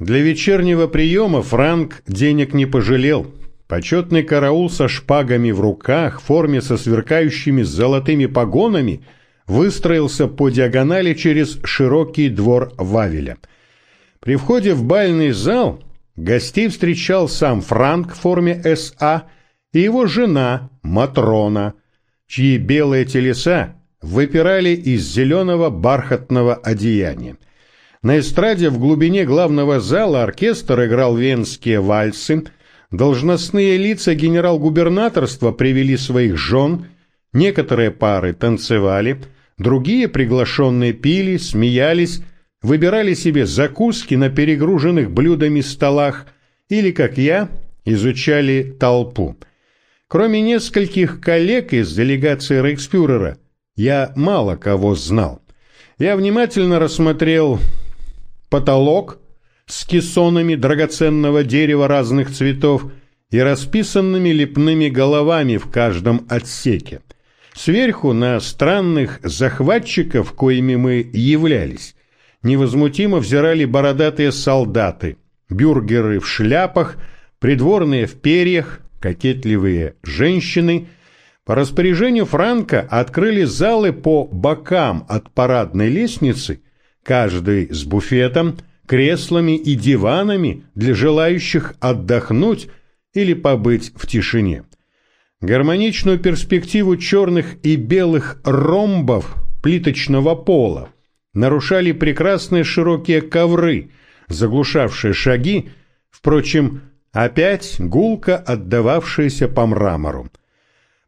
Для вечернего приема Франк денег не пожалел. Почетный караул со шпагами в руках, в форме со сверкающими золотыми погонами, выстроился по диагонали через широкий двор Вавеля. При входе в бальный зал гостей встречал сам Франк в форме СА и его жена Матрона, чьи белые телеса выпирали из зеленого бархатного одеяния. На эстраде в глубине главного зала оркестр играл венские вальсы, должностные лица генерал-губернаторства привели своих жен, некоторые пары танцевали, другие приглашенные пили, смеялись, выбирали себе закуски на перегруженных блюдами столах или, как я, изучали толпу. Кроме нескольких коллег из делегации Рейхсфюрера, я мало кого знал. Я внимательно рассмотрел потолок с кессонами драгоценного дерева разных цветов и расписанными лепными головами в каждом отсеке. Сверху на странных захватчиков, коими мы являлись, невозмутимо взирали бородатые солдаты, бюргеры в шляпах, придворные в перьях, кокетливые женщины. По распоряжению Франка открыли залы по бокам от парадной лестницы, каждый с буфетом, креслами и диванами для желающих отдохнуть или побыть в тишине. Гармоничную перспективу черных и белых ромбов плиточного пола нарушали прекрасные широкие ковры, заглушавшие шаги, впрочем, опять гулко отдававшиеся по мрамору.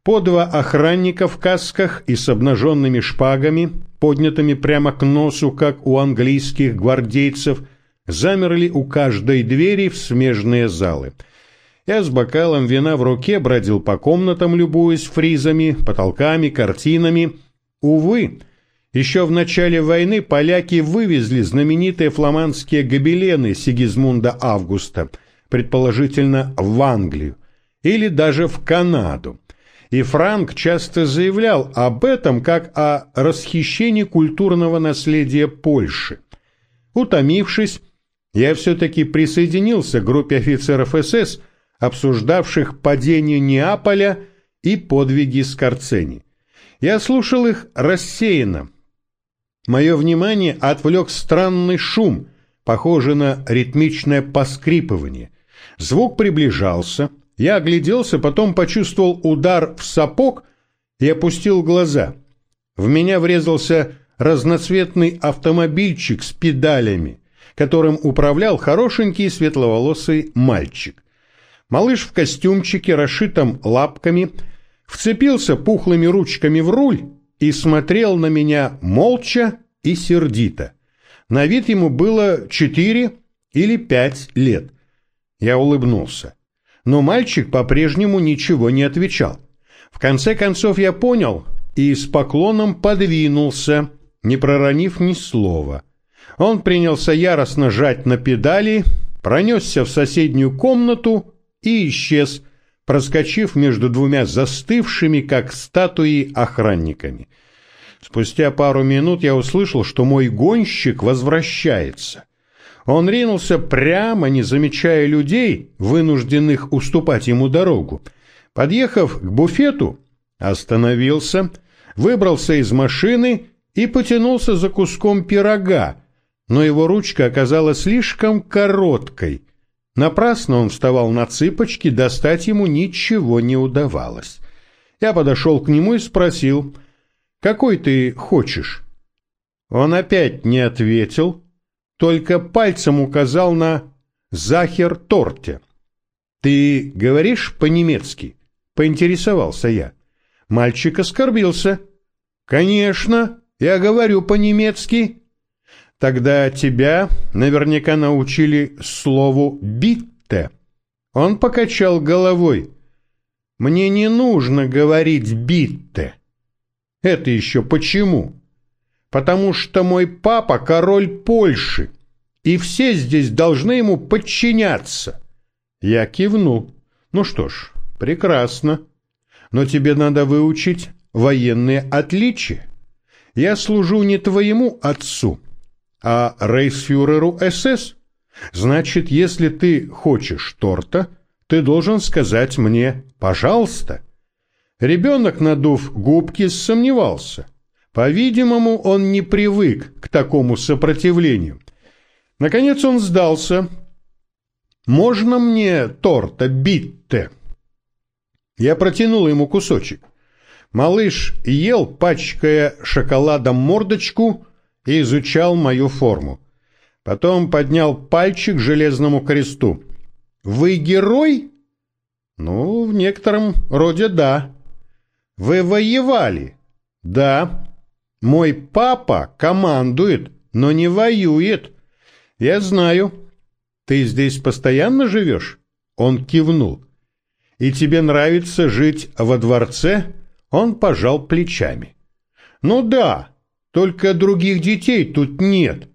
По два охранника в касках и с обнаженными шпагами, поднятыми прямо к носу, как у английских гвардейцев, замерли у каждой двери в смежные залы. Я с бокалом вина в руке бродил по комнатам, любуясь фризами, потолками, картинами. Увы, еще в начале войны поляки вывезли знаменитые фламандские гобелены Сигизмунда Августа, предположительно в Англию, или даже в Канаду и Франк часто заявлял об этом как о расхищении культурного наследия Польши. Утомившись, я все-таки присоединился к группе офицеров СС, обсуждавших падение Неаполя и подвиги Скорцени. Я слушал их рассеянно. Мое внимание отвлек странный шум, похожий на ритмичное поскрипывание. Звук приближался — я огляделся, потом почувствовал удар в сапог и опустил глаза. В меня врезался разноцветный автомобильчик с педалями, которым управлял хорошенький светловолосый мальчик. Малыш в костюмчике, расшитом лапками, вцепился пухлыми ручками в руль и смотрел на меня молча и сердито. На вид ему было четыре или пять лет. Я улыбнулся но мальчик по-прежнему ничего не отвечал. В конце концов я понял и с поклоном подвинулся, не проронив ни слова. Он принялся яростно жать на педали, пронесся в соседнюю комнату и исчез, проскочив между двумя застывшими, как статуи, охранниками. Спустя пару минут я услышал, что мой гонщик возвращается. Он ринулся прямо, не замечая людей, вынужденных уступать ему дорогу. Подъехав к буфету, остановился, выбрался из машины и потянулся за куском пирога, но его ручка оказалась слишком короткой. Напрасно он вставал на цыпочки, достать ему ничего не удавалось. Я подошел к нему и спросил, «Какой ты хочешь?» Он опять не ответил, только пальцем указал на «Захер Торте». «Ты говоришь по-немецки?» — поинтересовался я. Мальчик оскорбился. «Конечно, я говорю по-немецки». «Тогда тебя наверняка научили слову «битте». Он покачал головой. «Мне не нужно говорить «битте». «Это еще почему?» Потому что мой папа король Польши, и все здесь должны ему подчиняться. Я кивнул. Ну что ж, прекрасно. Но тебе надо выучить военные отличия. Я служу не твоему отцу, а рейхсфюреру СС. Значит, если ты хочешь торта, ты должен сказать мне «пожалуйста». Ребенок, надув губки, сомневался. По-видимому, он не привык к такому сопротивлению. Наконец он сдался. «Можно мне торта битте?» Я протянул ему кусочек. Малыш ел, пачкая шоколадом мордочку, и изучал мою форму. Потом поднял пальчик к железному кресту. «Вы герой?» «Ну, в некотором роде да». «Вы воевали?» «Да». «Мой папа командует, но не воюет». «Я знаю». «Ты здесь постоянно живешь?» Он кивнул. «И тебе нравится жить во дворце?» Он пожал плечами. «Ну да, только других детей тут нет.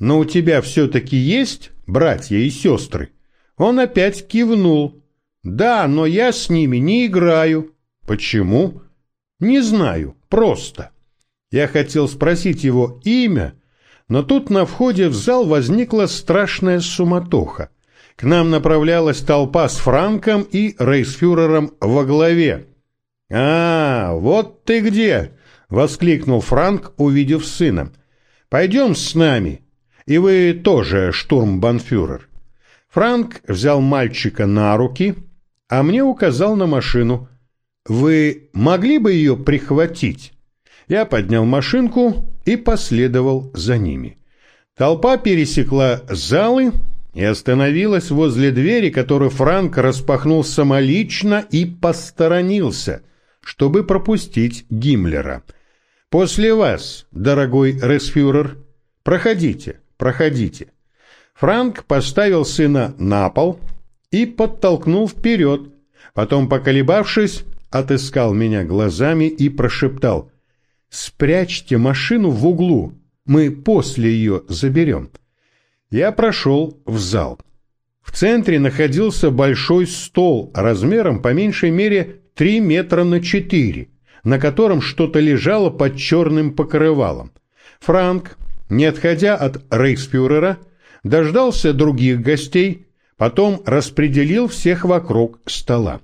Но у тебя все-таки есть братья и сестры?» Он опять кивнул. «Да, но я с ними не играю». «Почему?» «Не знаю, просто». Я хотел спросить его имя, но тут на входе в зал возникла страшная суматоха. К нам направлялась толпа с Франком и рейсфюрером во главе. «А, вот ты где!» — воскликнул Франк, увидев сына. «Пойдем с нами. И вы тоже, штурмбанфюрер». Франк взял мальчика на руки, а мне указал на машину. «Вы могли бы ее прихватить?» Я поднял машинку и последовал за ними. Толпа пересекла залы и остановилась возле двери, которую Франк распахнул самолично и посторонился, чтобы пропустить Гиммлера. «После вас, дорогой Ресфюрер, проходите, проходите». Франк поставил сына на пол и подтолкнул вперед, потом, поколебавшись, отыскал меня глазами и прошептал «Спрячьте машину в углу, мы после ее заберем». Я прошел в зал. В центре находился большой стол размером по меньшей мере 3 метра на 4, на котором что-то лежало под черным покрывалом. Франк, не отходя от рейхсфюрера, дождался других гостей, потом распределил всех вокруг стола.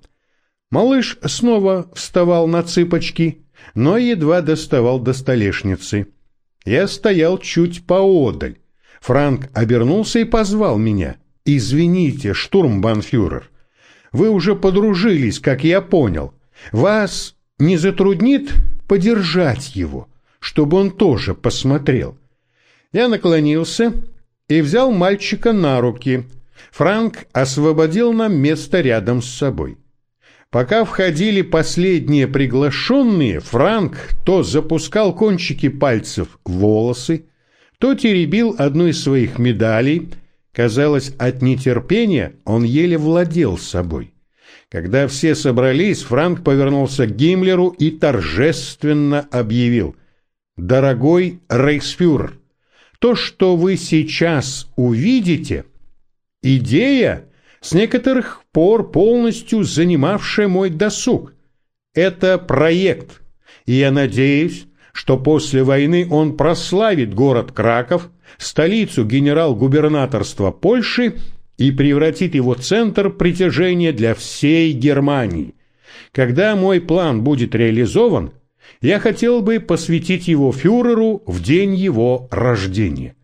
Малыш снова вставал на цыпочки, но едва доставал до столешницы. Я стоял чуть поодаль. Франк обернулся и позвал меня. «Извините, штурмбанфюрер, вы уже подружились, как я понял. Вас не затруднит подержать его, чтобы он тоже посмотрел?» Я наклонился и взял мальчика на руки. Франк освободил нам место рядом с собой. Пока входили последние приглашенные, Франк то запускал кончики пальцев в волосы, то теребил одну из своих медалей. Казалось, от нетерпения он еле владел собой. Когда все собрались, Франк повернулся к Гиммлеру и торжественно объявил «Дорогой рейхсфюрер, то, что вы сейчас увидите, идея, с некоторых пор полностью занимавшая мой досуг. Это проект, и я надеюсь, что после войны он прославит город Краков, столицу генерал-губернаторства Польши и превратит его центр притяжения для всей Германии. Когда мой план будет реализован, я хотел бы посвятить его фюреру в день его рождения.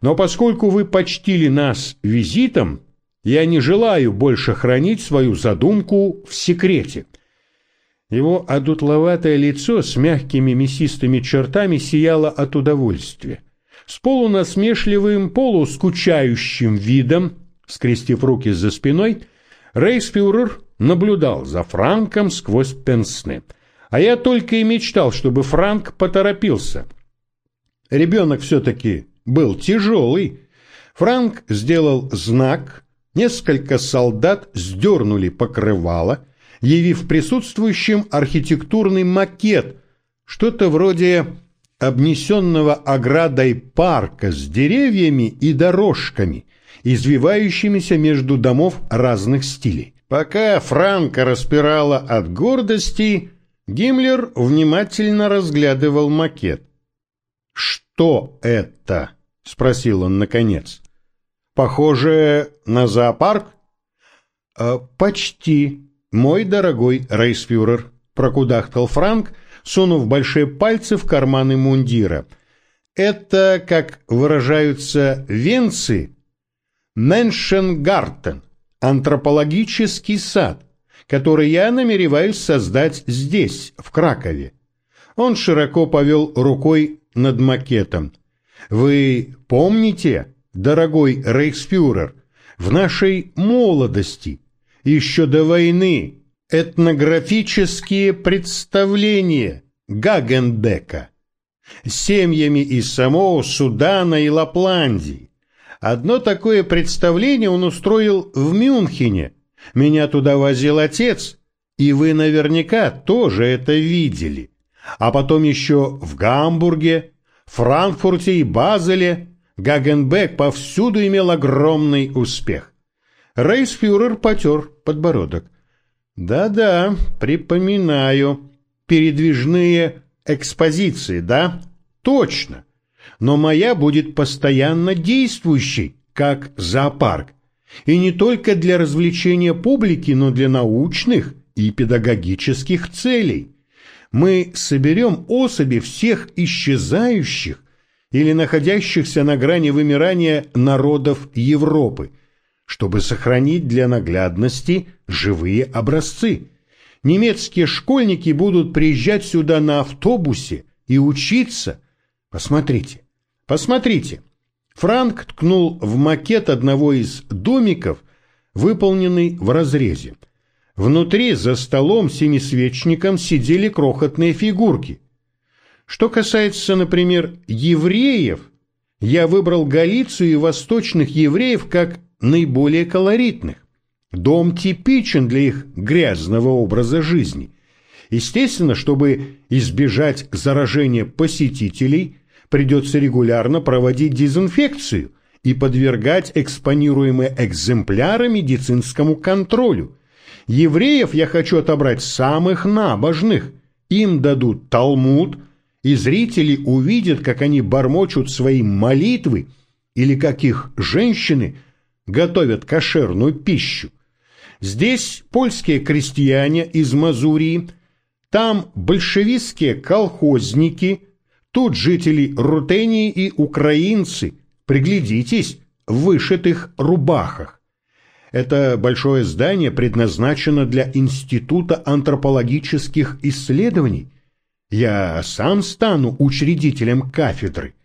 Но поскольку вы почтили нас визитом, я не желаю больше хранить свою задумку в секрете. Его одутловатое лицо с мягкими мясистыми чертами сияло от удовольствия. С полунасмешливым, полускучающим видом, скрестив руки за спиной, рейсфюрер наблюдал за Франком сквозь пенсны – а я только и мечтал, чтобы Франк поторопился. Ребенок все-таки был тяжелый. Франк сделал знак, несколько солдат сдернули покрывало, явив присутствующим архитектурный макет, что-то вроде обнесенного оградой парка с деревьями и дорожками, извивающимися между домов разных стилей. Пока Франка распирала от гордости, Гиммлер внимательно разглядывал макет. «Что это?» — спросил он наконец. Похоже на зоопарк? «Э, «Почти, мой дорогой рейсфюрер», — прокудахтал Франк, сунув большие пальцы в карманы мундира. «Это, как выражаются венцы, Меншенгартен, антропологический сад, который я намереваюсь создать здесь, в Кракове». Он широко повел рукой над макетом. «Вы помните, дорогой рейхсфюрер, в нашей молодости еще до войны этнографические представления Гагенбека семьями из самого Судана и Лапландии. Одно такое представление он устроил в Мюнхене. Меня туда возил отец, и вы наверняка тоже это видели. А потом еще в Гамбурге, Франкфурте и Базеле Гагенбек повсюду имел огромный успех. Рейсфюрер потер подбородок. Да-да, припоминаю. Передвижные экспозиции, да? Точно. Но моя будет постоянно действующей, как зоопарк. И не только для развлечения публики, но для научных и педагогических целей. Мы соберем особи всех исчезающих или находящихся на грани вымирания народов Европы – чтобы сохранить для наглядности живые образцы. Немецкие школьники будут приезжать сюда на автобусе и учиться. Посмотрите, посмотрите. Франк ткнул в макет одного из домиков, выполненный в разрезе. Внутри за столом семисвечником сидели крохотные фигурки. Что касается, например, евреев, я выбрал Галицию и восточных евреев как наиболее колоритных. Дом типичен для их грязного образа жизни. Естественно, чтобы избежать заражения посетителей, придется регулярно проводить дезинфекцию и подвергать экспонируемые экземпляры медицинскому контролю. Евреев я хочу отобрать самых набожных. Им дадут Талмуд, и зрители увидят, как они бормочут свои молитвы или как их женщины – готовят кошерную пищу. Здесь польские крестьяне из Мазурии, там большевистские колхозники, тут жители Рутении и украинцы. Приглядитесь в вышитых рубахах. Это большое здание предназначено для Института антропологических исследований. Я сам стану учредителем кафедры.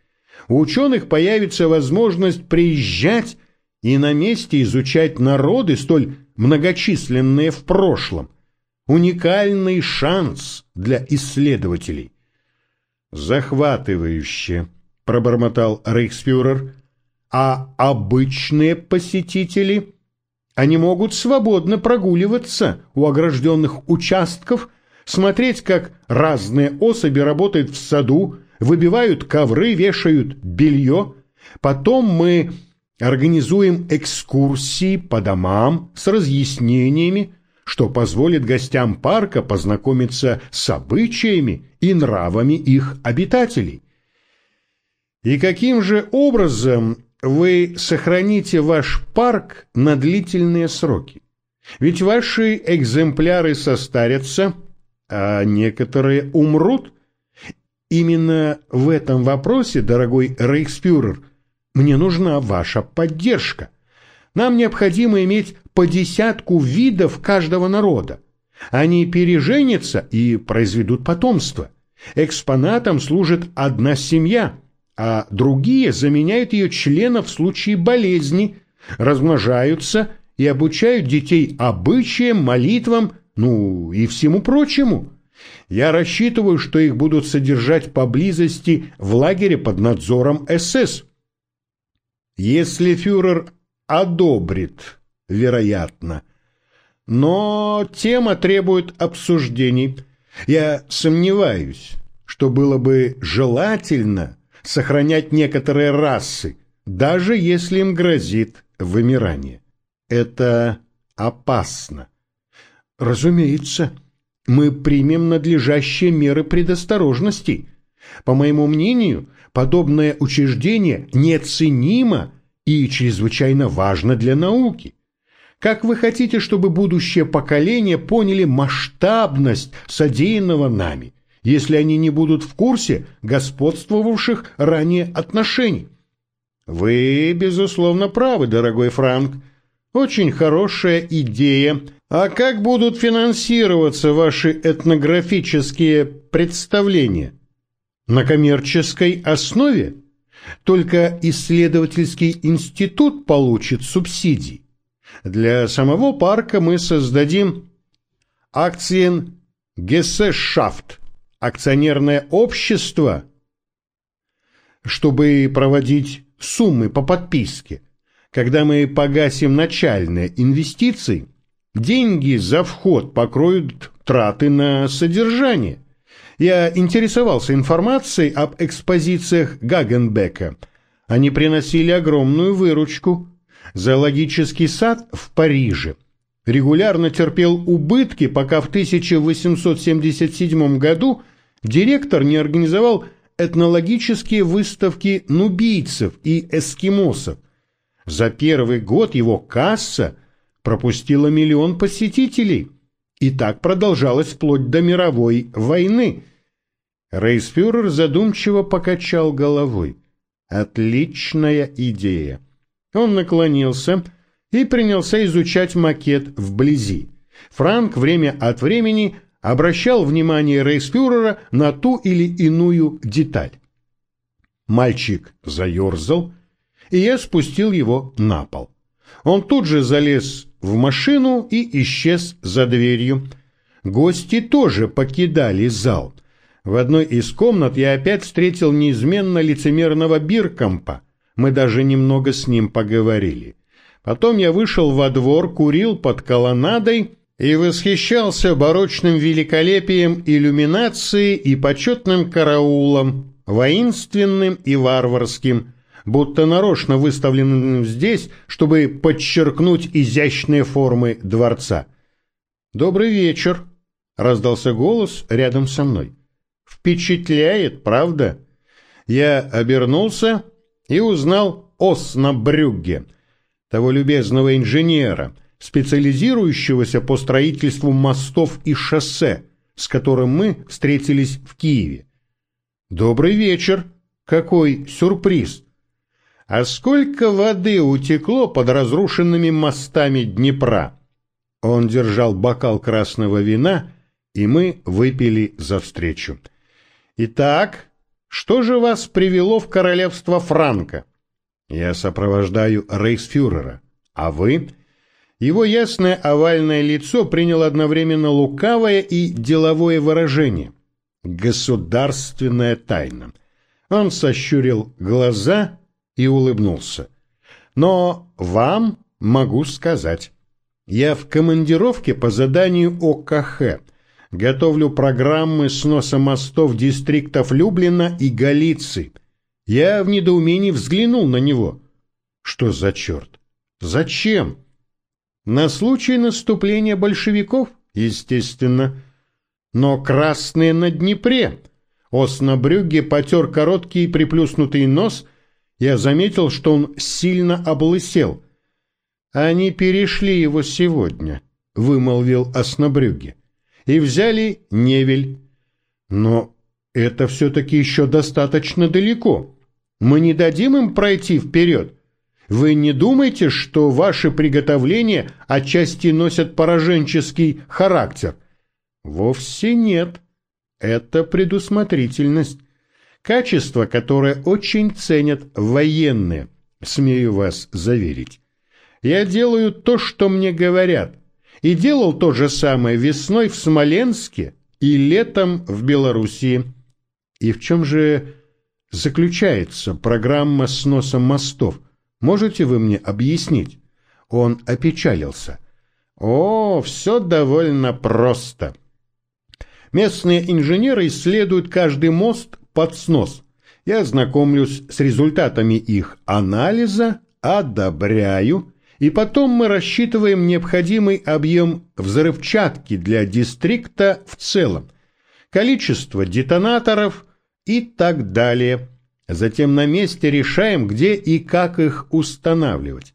У ученых появится возможность приезжать и на месте изучать народы, столь многочисленные в прошлом. Уникальный шанс для исследователей. «Захватывающе», — пробормотал рейхсфюрер. «А обычные посетители?» Они могут свободно прогуливаться у огражденных участков, смотреть, как разные особи работают в саду, выбивают ковры, вешают белье. Потом мы Организуем экскурсии по домам с разъяснениями, что позволит гостям парка познакомиться с обычаями и нравами их обитателей. И каким же образом вы сохраните ваш парк на длительные сроки? Ведь ваши экземпляры состарятся, а некоторые умрут. Именно в этом вопросе, дорогой Рейхспюрер, мне нужна ваша поддержка. Нам необходимо иметь по десятку видов каждого народа. Они переженятся и произведут потомство. Экспонатом служит одна семья, а другие заменяют ее членов в случае болезни, размножаются и обучают детей обычаям, молитвам, ну и всему прочему. Я рассчитываю, что их будут содержать поблизости в лагере под надзором СС. Если фюрер одобрит, вероятно. Но тема требует обсуждений. Я сомневаюсь, что было бы желательно сохранять некоторые расы, даже если им грозит вымирание. Это опасно. Разумеется, мы примем надлежащие меры предосторожности. По моему мнению, подобное учреждение неоценимо и чрезвычайно важно для науки. Как вы хотите, чтобы будущее поколение поняли масштабность содеянного нами, если они не будут в курсе господствовавших ранее отношений? Вы, безусловно, правы, дорогой Франк. Очень хорошая идея. А как будут финансироваться ваши этнографические представления? На коммерческой основе? Только исследовательский институт получит субсидии. Для самого парка мы создадим акциен Гессешафт, акционерное общество, чтобы проводить суммы по подписке. Когда мы погасим начальные инвестиции, деньги за вход покроют траты на содержание. Я интересовался информацией об экспозициях Гагенбека. Они приносили огромную выручку. Зоологический сад в Париже регулярно терпел убытки, пока в 1877 году директор не организовал этнологические выставки нубийцев и эскимосов. За первый год его касса пропустила миллион посетителей. И так продолжалось вплоть до мировой войны. Рейсфюрер задумчиво покачал головой. Отличная идея. Он наклонился и принялся изучать макет вблизи. Франк время от времени обращал внимание рейсфюрера на ту или иную деталь. Мальчик заерзал, и я спустил его на пол. Он тут же залез в машину и исчез за дверью. Гости тоже покидали зал. В одной из комнат я опять встретил неизменно лицемерного Биркомпа. Мы даже немного с ним поговорили. Потом я вышел во двор, курил под колоннадой и восхищался барочным великолепием иллюминации и почетным караулом, воинственным и варварским, будто нарочно выставленным здесь, чтобы подчеркнуть изящные формы дворца. «Добрый вечер», — раздался голос рядом со мной. «Впечатляет, правда?» Я обернулся и узнал Осна Брюгге, того любезного инженера — специализирующегося по строительству мостов и шоссе, с которым мы встретились в Киеве. «Добрый вечер! Какой сюрприз!» А сколько воды утекло под разрушенными мостами Днепра? Он держал бокал красного вина, и мы выпили за встречу. Итак, что же вас привело в королевство Франка? Я сопровождаю рейхсфюрера. А вы? Его ясное овальное лицо приняло одновременно лукавое и деловое выражение. Государственная тайна. Он сощурил глаза и улыбнулся. Но вам могу сказать. Я в командировке по заданию ОКХ. Готовлю программы сноса мостов дистриктов Люблина и Галиции. Я в недоумении взглянул на него. Что за черт? Зачем? На случай наступления большевиков, естественно. Но красные на Днепре. Оснабрюгге потер короткий приплюснутый нос. Я заметил, что он сильно облысел. Они перешли его сегодня, вымолвил Оснабрюгге. И взяли Невель. Но это все-таки еще достаточно далеко. Мы не дадим им пройти вперед. Вы не думаете, что ваши приготовления отчасти носят пораженческий характер? Вовсе нет. Это предусмотрительность. Качество, которое очень ценят военные, смею вас заверить. Я делаю то, что мне говорят, и делал то же самое весной в Смоленске и летом в Белоруссии. И в чем же заключается программа сноса мостов – Можете вы мне объяснить?» Он опечалился. «О, все довольно просто. Местные инженеры исследуют каждый мост под снос. Я знакомлюсь с результатами их анализа, одобряю, и потом мы рассчитываем необходимый объем взрывчатки для дистрикта в целом, количество детонаторов и так далее. Затем на месте решаем, где и как их устанавливать.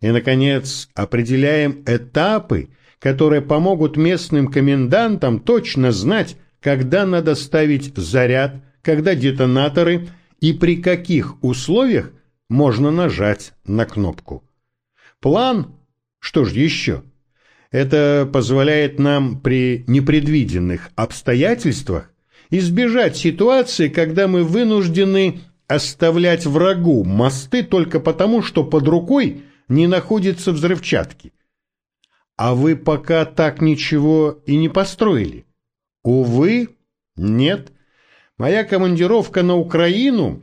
И, наконец, определяем этапы, которые помогут местным комендантам точно знать, когда надо ставить заряд, когда детонаторы и при каких условиях можно нажать на кнопку. План? Что ж еще? Это позволяет нам при непредвиденных обстоятельствах избежать ситуации, когда мы вынуждены оставлять врагу мосты только потому, что под рукой не находится взрывчатки. А вы пока так ничего и не построили. Увы, нет. Моя командировка на Украину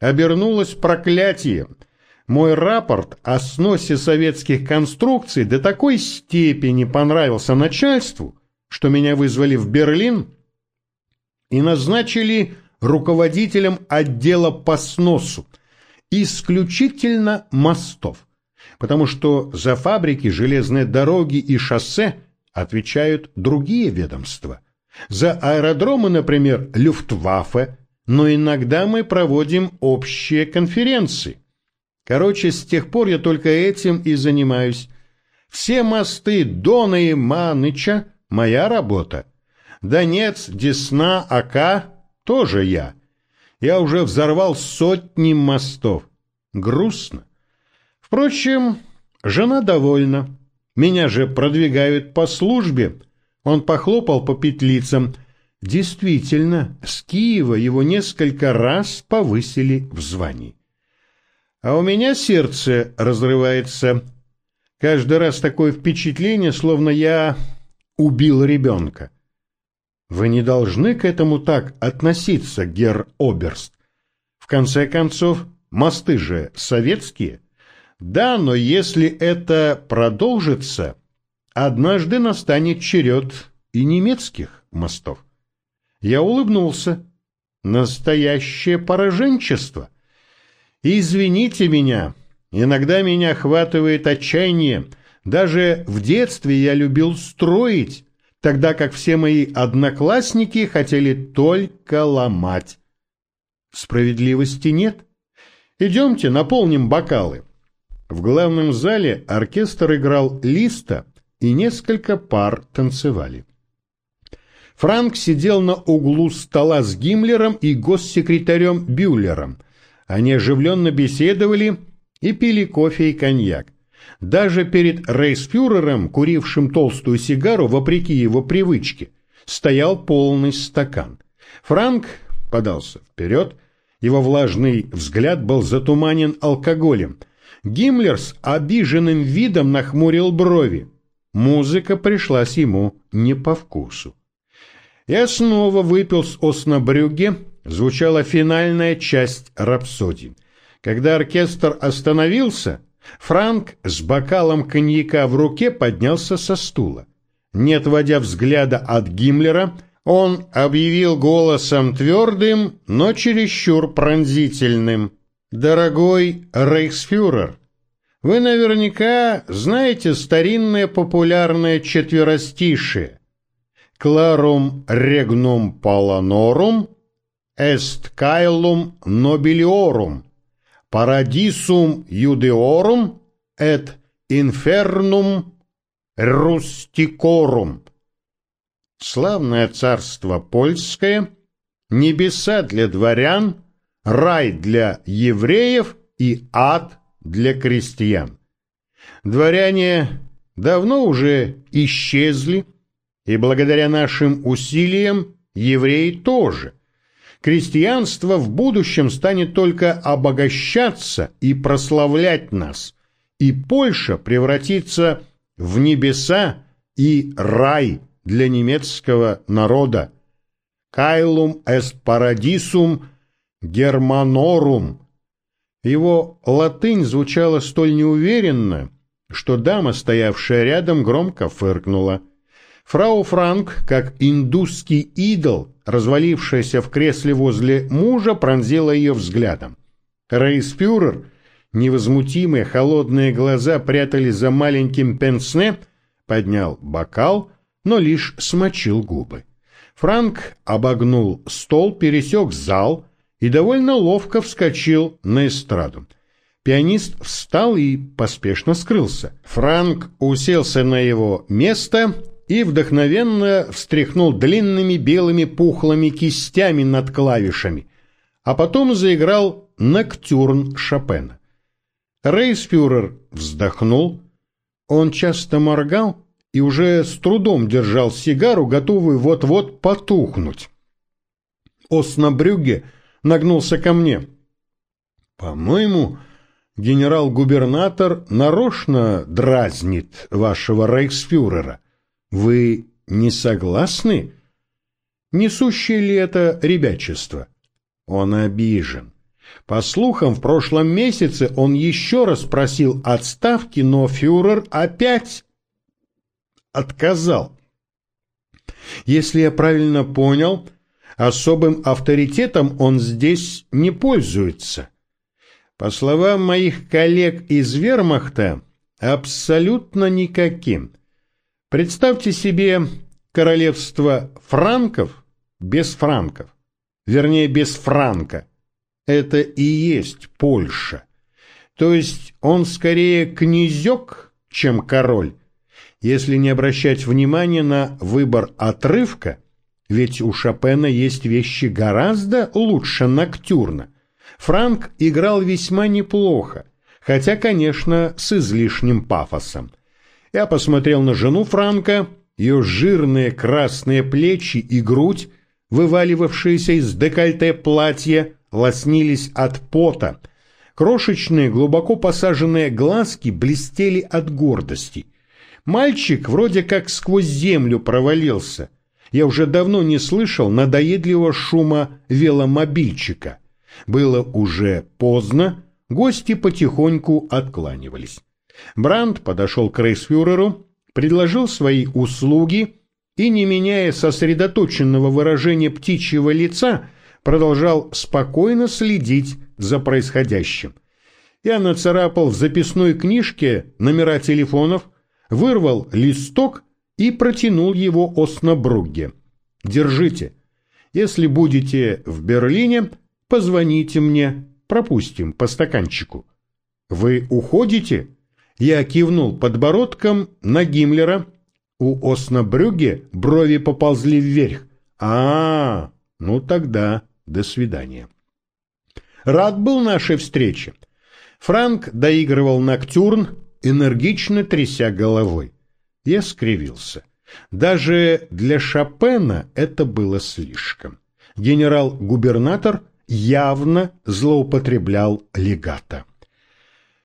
обернулась проклятием. Мой рапорт о сносе советских конструкций до такой степени понравился начальству, что меня вызвали в Берлин и назначили руководителем отдела по сносу, исключительно мостов, потому что за фабрики, железные дороги и шоссе отвечают другие ведомства. За аэродромы, например, Люфтваффе, но иногда мы проводим общие конференции. Короче, с тех пор я только этим и занимаюсь. Все мосты Дона и Маныча – моя работа. Донец, Десна, Ака – тоже я. Я уже взорвал сотни мостов. Грустно. Впрочем, жена довольна. Меня же продвигают по службе. Он похлопал по петлицам. Действительно, с Киева его несколько раз повысили в звании. А у меня сердце разрывается. Каждый раз такое впечатление, словно я убил ребенка. Вы не должны к этому так относиться, гер Оберст. В конце концов, мосты же советские. Да, но если это продолжится, однажды настанет черед и немецких мостов. Я улыбнулся. Настоящее пораженчество — Извините меня, иногда меня охватывает отчаяние. Даже в детстве я любил строить, тогда как все мои одноклассники хотели только ломать. Справедливости нет. Идемте, наполним бокалы. В главном зале оркестр играл листа, и несколько пар танцевали. Франк сидел на углу стола с Гиммлером и госсекретарем Бюллером – они оживленно беседовали и пили кофе и коньяк. Даже перед рейсфюрером, курившим толстую сигару, вопреки его привычке, стоял полный стакан. Франк подался вперед, его влажный взгляд был затуманен алкоголем. Гиммлер с обиженным видом нахмурил брови. Музыка пришлась ему не по вкусу. Я снова выпил с Оснабрюге, звучала финальная часть рапсодии. Когда оркестр остановился, Франк с бокалом коньяка в руке поднялся со стула. Не отводя взгляда от Гиммлера, он объявил голосом твердым, но чересчур пронзительным. «Дорогой рейхсфюрер, вы наверняка знаете старинное популярное четверостишее «Кларум регнум паланорум est caelum nobiliorum, paradisum judeorum et infernum rusticorum. Славное царство польское, небеса для дворян, рай для евреев и ад для крестьян. Дворяне давно уже исчезли, и благодаря нашим усилиям евреи тоже крестьянство в будущем станет только обогащаться и прославлять нас, и Польша превратится в небеса и рай для немецкого народа. Кайлум эст парадисум германорум. Его латынь звучала столь неуверенно, что дама, стоявшая рядом, громко фыркнула. Фрау Франк, как индусский идол, развалившаяся в кресле возле мужа, пронзила ее взглядом. Рейспюрер, невозмутимые холодные глаза прятали за маленьким пенсне, поднял бокал, но лишь смочил губы. Франк обогнул стол, пересек зал и довольно ловко вскочил на эстраду. Пианист встал и поспешно скрылся. Франк уселся на его место и вдохновенно встряхнул длинными белыми пухлыми кистями над клавишами, а потом заиграл «Ноктюрн» Шопена. Рейсфюрер вздохнул, он часто моргал и уже с трудом держал сигару, готовый вот-вот потухнуть. Оснабрюгге нагнулся ко мне. «По-моему, генерал-губернатор нарочно дразнит вашего рейхсфюрера. Вы не согласны? Несущее ли это ребячество? Он обижен. По слухам, в прошлом месяце он еще раз просил отставки, но фюрер опять отказал. Если я правильно понял, особым авторитетом он здесь не пользуется. По словам моих коллег из вермахта, абсолютно никаким. Представьте себе королевство франков без франков, вернее, без франка. Это и есть Польша. То есть он скорее князек, чем король, если не обращать внимания на выбор отрывка, ведь у Шопена есть вещи гораздо лучше ноктюрна. Франк играл весьма неплохо, хотя, конечно, с излишним пафосом. Я посмотрел на жену Франка, ее жирные красные плечи и грудь, вываливавшиеся из декольте платья, лоснились от пота. Крошечные, глубоко посаженные глазки блестели от гордости. Мальчик вроде как сквозь землю провалился. Я уже давно не слышал надоедливого шума веломобильчика. Было уже поздно, гости потихоньку откланивались. Бранд подошел к рейсфюреру, предложил свои услуги и, не меняя сосредоточенного выражения птичьего лица, продолжал спокойно следить за происходящим. Я нацарапал в записной книжке номера телефонов, вырвал листок и протянул его Оснабругге. «Держите. Если будете в Берлине, позвоните мне, пропустим по стаканчику». «Вы уходите?» Я кивнул подбородком на Гиммлера. У Оснабрюге брови поползли вверх. -а, -а ну тогда до свидания. Рад был нашей встрече. Франк доигрывал ноктюрн, энергично тряся головой. Я скривился. Даже для Шопена это было слишком. Генерал-губернатор явно злоупотреблял легато.